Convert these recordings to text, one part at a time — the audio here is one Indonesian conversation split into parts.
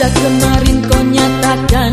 Sejak kemarin kau nyatakan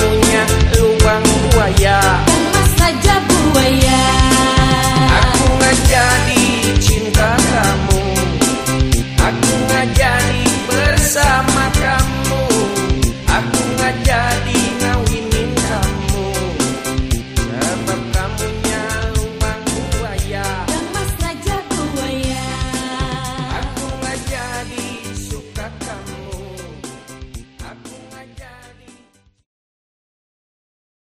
punya lubang buaya.